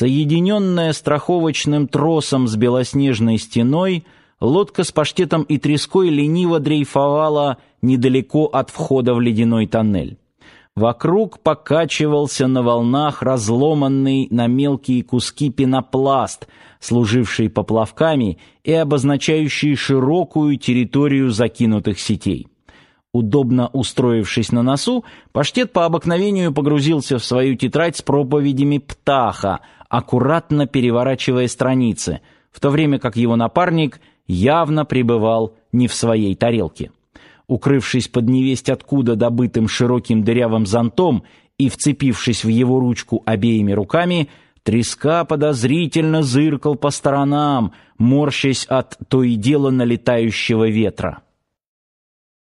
Соединенная страховочным тросом с белоснежной стеной, лодка с паштетом и треской лениво дрейфовала недалеко от входа в ледяной тоннель. Вокруг покачивался на волнах разломанный на мелкие куски пенопласт, служивший поплавками и обозначающий широкую территорию закинутых сетей. Удобно устроившись на носу, паштет по обыкновению погрузился в свою тетрадь с проповедями Птаха, аккуратно переворачивая страницы, в то время как его напарник явно пребывал не в своей тарелке. Укрывшись под невесть откуда добытым широким дырявым зонтом и вцепившись в его ручку обеими руками, треска подозрительно зыркал по сторонам, морщась от то и дело налетающего ветра.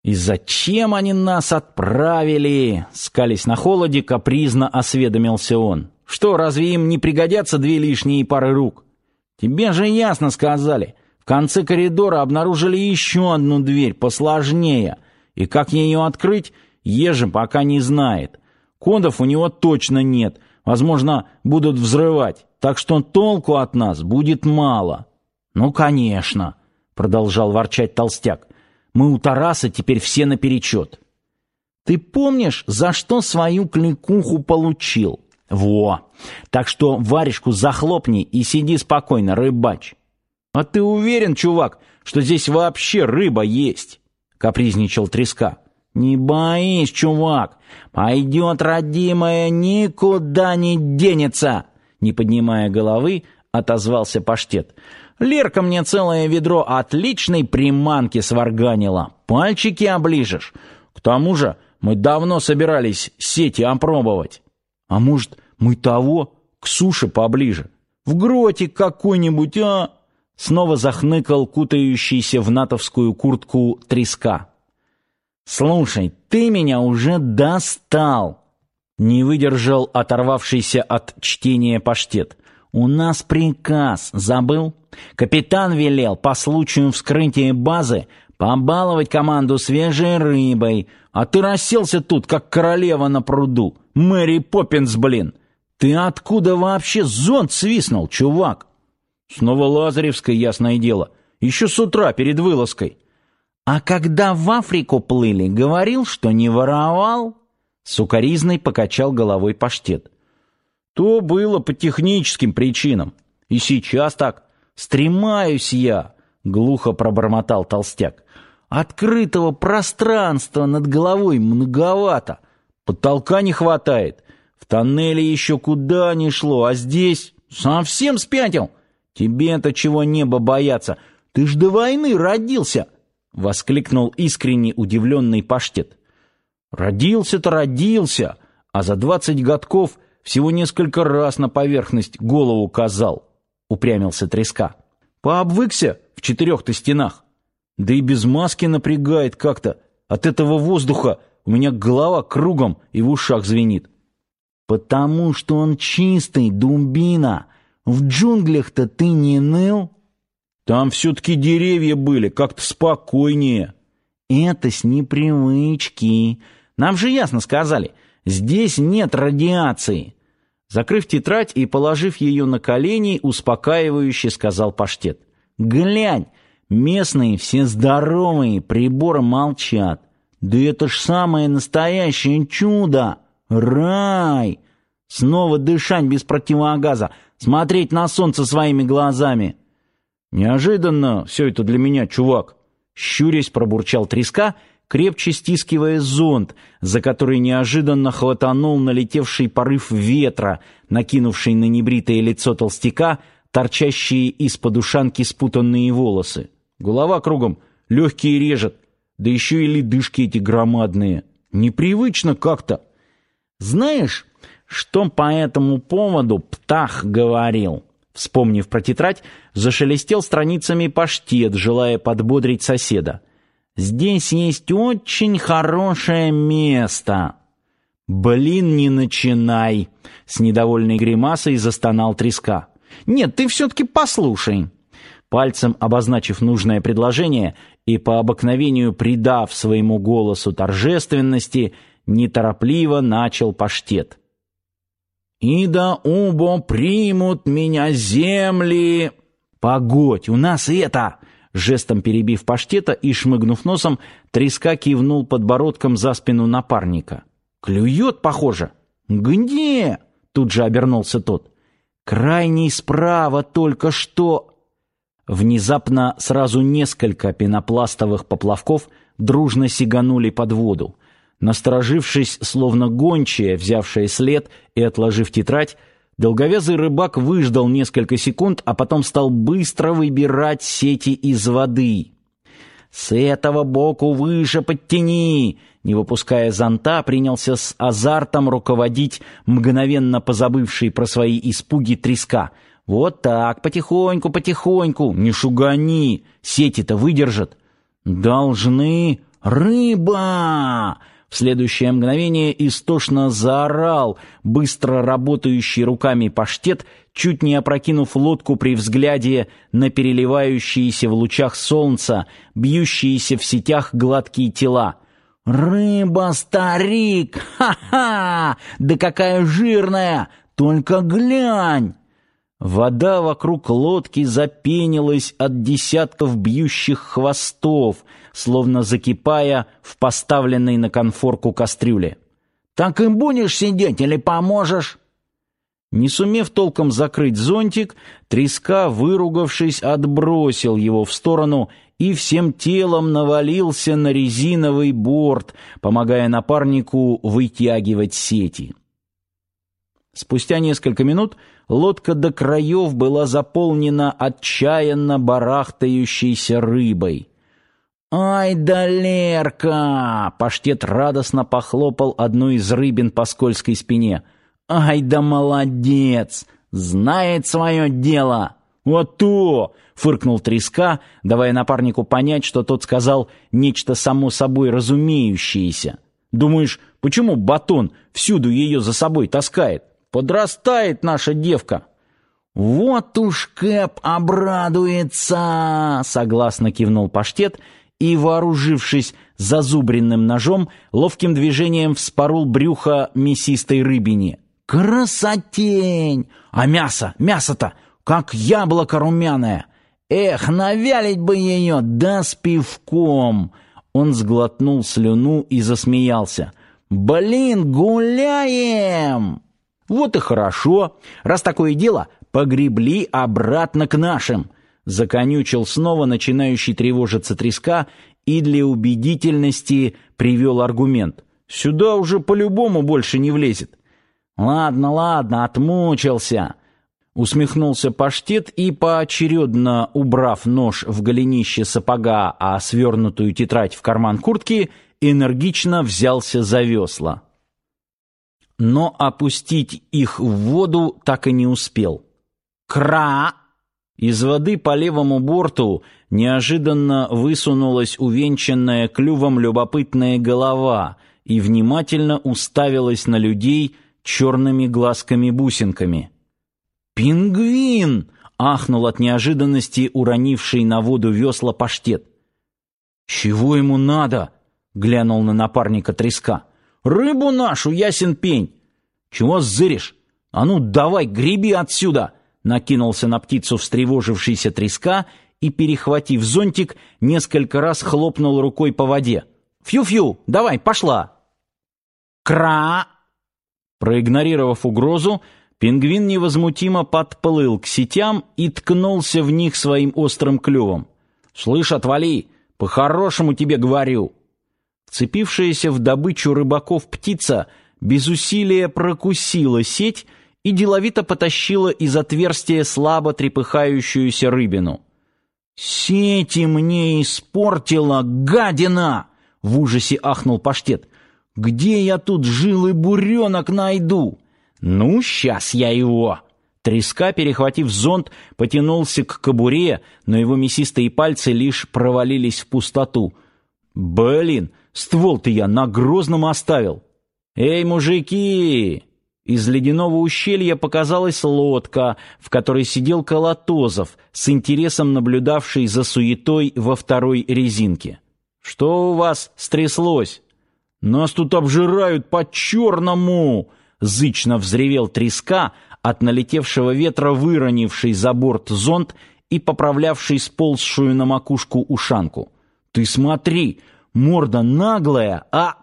«И зачем они нас отправили?» Скались на холоде, капризно осведомился он. «Что, разве им не пригодятся две лишние пары рук?» «Тебе же ясно сказали. В конце коридора обнаружили еще одну дверь, посложнее. И как ее открыть, Ежи пока не знает. Кодов у него точно нет. Возможно, будут взрывать. Так что толку от нас будет мало». «Ну, конечно», — продолжал ворчать толстяк. Мы у Тараса теперь все наперечет. Ты помнишь, за что свою кликуху получил? Во! Так что варежку захлопни и сиди спокойно, рыбач. А ты уверен, чувак, что здесь вообще рыба есть? Капризничал треска. Не боись, чувак, пойдет родимая, никуда не денется. Не поднимая головы, отозвался паштет. Лерка мне целое ведро отличной приманки сварганила. Пальчики оближешь. К тому же мы давно собирались сети опробовать. А может, мы того к суше поближе? В гротик какой-нибудь, а?» Снова захныкал кутающийся в натовскую куртку треска. «Слушай, ты меня уже достал!» Не выдержал оторвавшийся от чтения паштет. «У нас приказ, забыл? Капитан велел по случаю вскрытия базы побаловать команду свежей рыбой, а ты расселся тут, как королева на пруду. Мэри Поппинс, блин! Ты откуда вообще зонт свистнул, чувак?» «Снова Лазаревская, ясное дело. Еще с утра, перед вылазкой». «А когда в Африку плыли, говорил, что не воровал?» Сукаризный покачал головой паштет. То было по техническим причинам. И сейчас так. Стремаюсь я, глухо пробормотал толстяк. Открытого пространства над головой многовато. Потолка не хватает. В тоннеле еще куда ни шло, а здесь совсем спятил. Тебе-то чего небо бояться? Ты ж до войны родился, воскликнул искренне удивленный паштет. Родился-то родился, а за двадцать годков всего несколько раз на поверхность голову казал, упрямился треска. Пообвыкся в четырех-то стенах. Да и без маски напрягает как-то. От этого воздуха у меня голова кругом и в ушах звенит. Потому что он чистый, думбина. В джунглях-то ты не ныл? Там все-таки деревья были, как-то спокойнее. Это с непривычки. Нам же ясно сказали, здесь нет радиации. Закрыв тетрадь и положив ее на колени, успокаивающе сказал паштет. «Глянь, местные все здоровые, приборы молчат. Да это ж самое настоящее чудо! Рай! Снова дышать без противогаза, смотреть на солнце своими глазами!» «Неожиданно все это для меня, чувак!» Щурясь пробурчал треска — крепче стискивая зонт, за который неожиданно хватанул налетевший порыв ветра, накинувший на небритое лицо толстяка торчащие из-под ушанки спутанные волосы. Голова кругом, легкие режет, да еще и ледышки эти громадные. Непривычно как-то. Знаешь, что по этому поводу Птах говорил? Вспомнив про тетрадь, зашелестел страницами паштет, желая подбодрить соседа. Здесь есть очень хорошее место. Блин, не начинай, с недовольной гримасой застонал треска. Нет, ты все таки послушай. Пальцем обозначив нужное предложение и по обыкновению придав своему голосу торжественности, неторопливо начал паштет. И да убо примут меня земли. Погодь, у нас это. Жестом перебив паштета и шмыгнув носом, треска кивнул подбородком за спину напарника. Клюет, похоже. Где? Тут же обернулся тот. Крайний справа только что. Внезапно сразу несколько пенопластовых поплавков дружно сиганули под воду. Насторожившись, словно гончая, взявшая след и отложив тетрадь, долговязый рыбак выждал несколько секунд, а потом стал быстро выбирать сети из воды. «С этого боку выше подтяни!» Не выпуская зонта, принялся с азартом руководить мгновенно позабывший про свои испуги треска. «Вот так, потихоньку, потихоньку, не шугани, сети-то выдержат». «Должны...» «Рыба!» В следующее мгновение истошно заорал быстро работающий руками паштет, чуть не опрокинув лодку при взгляде на переливающиеся в лучах солнца, бьющиеся в сетях гладкие тела. «Рыба, старик! Ха-ха! Да какая жирная! Только глянь!» Вода вокруг лодки запенилась от десятков бьющих хвостов, словно закипая в поставленной на конфорку кастрюле. «Так и будешь сидеть или поможешь?» Не сумев толком закрыть зонтик, треска, выругавшись, отбросил его в сторону и всем телом навалился на резиновый борт, помогая напарнику вытягивать сети. Спустя несколько минут лодка до краев была заполнена отчаянно барахтающейся рыбой. «Ай да Лерка!» — паштет радостно похлопал одну из рыбин по скользкой спине. «Ай да молодец! Знает свое дело!» «Вот то!» — фыркнул треска, давая напарнику понять, что тот сказал нечто само собой разумеющееся. «Думаешь, почему батон всюду ее за собой таскает?» Подрастает наша девка. Вот уж Кэп обрадуется, согласно кивнул паштет и, вооружившись зазубренным ножом, ловким движением вспорол брюхо мясистой рыбине. Красотень! А мясо, мясо-то, как яблоко румяное. Эх, навялить бы ее, да с пивком. Он сглотнул слюну и засмеялся. Блин, гуляем! Вот и хорошо. Раз такое дело, погребли обратно к нашим. Законючил снова начинающий тревожиться треска и для убедительности привел аргумент. Сюда уже по-любому больше не влезет. Ладно, ладно, отмучился. Усмехнулся паштет и, поочередно убрав нож в голенище сапога, а свернутую тетрадь в карман куртки, энергично взялся за весла но опустить их в воду так и не успел. Кра! Из воды по левому борту неожиданно высунулась увенчанная клювом любопытная голова и внимательно уставилась на людей черными глазками-бусинками. «Пингвин!» — ахнул от неожиданности уронивший на воду весла паштет. «Чего ему надо?» — глянул на напарника треска. Рыбу нашу, ясен пень. Чего зыришь? А ну давай, греби отсюда!» Накинулся на птицу встревожившийся треска и, перехватив зонтик, несколько раз хлопнул рукой по воде. «Фью-фью, давай, пошла!» «Кра!» Проигнорировав угрозу, пингвин невозмутимо подплыл к сетям и ткнулся в них своим острым клювом. «Слышь, отвали! По-хорошему тебе говорю!» Вцепившаяся в добычу рыбаков птица без усилия прокусила сеть и деловито потащила из отверстия слабо трепыхающуюся рыбину. «Сети мне испортила, гадина!» — в ужасе ахнул паштет. «Где я тут жилый буренок найду?» «Ну, сейчас я его!» Треска, перехватив зонт, потянулся к кобуре, но его мясистые пальцы лишь провалились в пустоту. «Блин, Ствол-то я на Грозном оставил. Эй, мужики! Из ледяного ущелья показалась лодка, в которой сидел Колотозов, с интересом наблюдавший за суетой во второй резинке. Что у вас стряслось? Нас тут обжирают по-черному! зычно взревел треска, от налетевшего ветра выронивший за борт зонт и поправлявший сползшую на макушку ушанку. «Ты смотри, морда наглая, а...»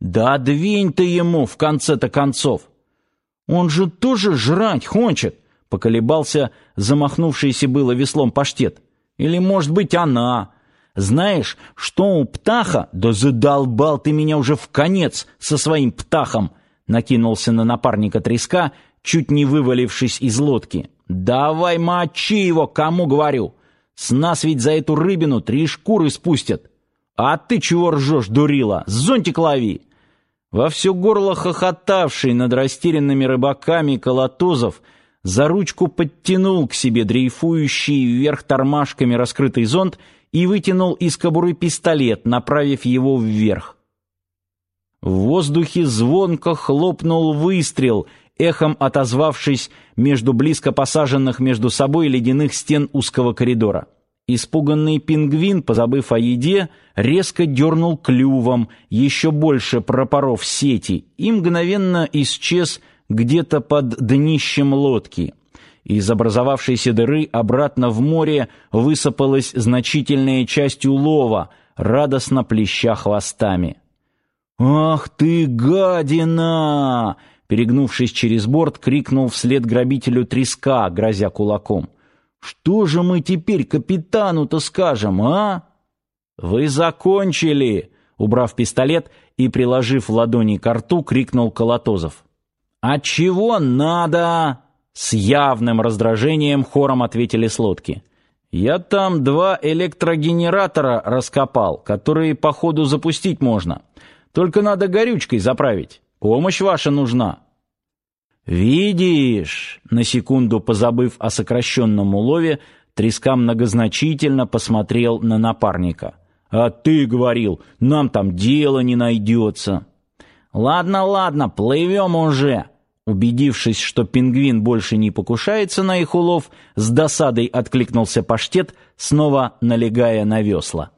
«Да двинь ты ему в конце-то концов!» «Он же тоже жрать хочет!» — поколебался замахнувшийся было веслом паштет. «Или, может быть, она...» Знаешь, что у птаха? Да задолбал ты меня уже в конец со своим птахом!» Накинулся на напарника треска, чуть не вывалившись из лодки. «Давай мочи его, кому говорю! С нас ведь за эту рыбину три шкуры спустят! А ты чего ржешь, дурила? Зонтик лови!» Во все горло хохотавший над растерянными рыбаками Колотозов за ручку подтянул к себе дрейфующий вверх тормашками раскрытый зонт и вытянул из кобуры пистолет, направив его вверх. В воздухе звонко хлопнул выстрел, эхом отозвавшись между близко посаженных между собой ледяных стен узкого коридора. Испуганный пингвин, позабыв о еде, резко дернул клювом, еще больше пропоров сети, и мгновенно исчез где-то под днищем лодки. Из образовавшейся дыры обратно в море высыпалась значительная часть улова, радостно плеща хвостами. «Ах ты, гадина!» Перегнувшись через борт, крикнул вслед грабителю треска, грозя кулаком. «Что же мы теперь капитану-то скажем, а?» «Вы закончили!» Убрав пистолет и приложив ладони к рту, крикнул Колотозов. «А чего надо?» С явным раздражением хором ответили с лодки. «Я там два электрогенератора раскопал, которые по ходу запустить можно. Только надо горючкой заправить. Помощь ваша нужна». «Видишь?» — на секунду позабыв о сокращенном улове, Треска многозначительно посмотрел на напарника. «А ты говорил, нам там дело не найдется». «Ладно, ладно, плывем уже!» Убедившись, что пингвин больше не покушается на их улов, с досадой откликнулся паштет, снова налегая на весла.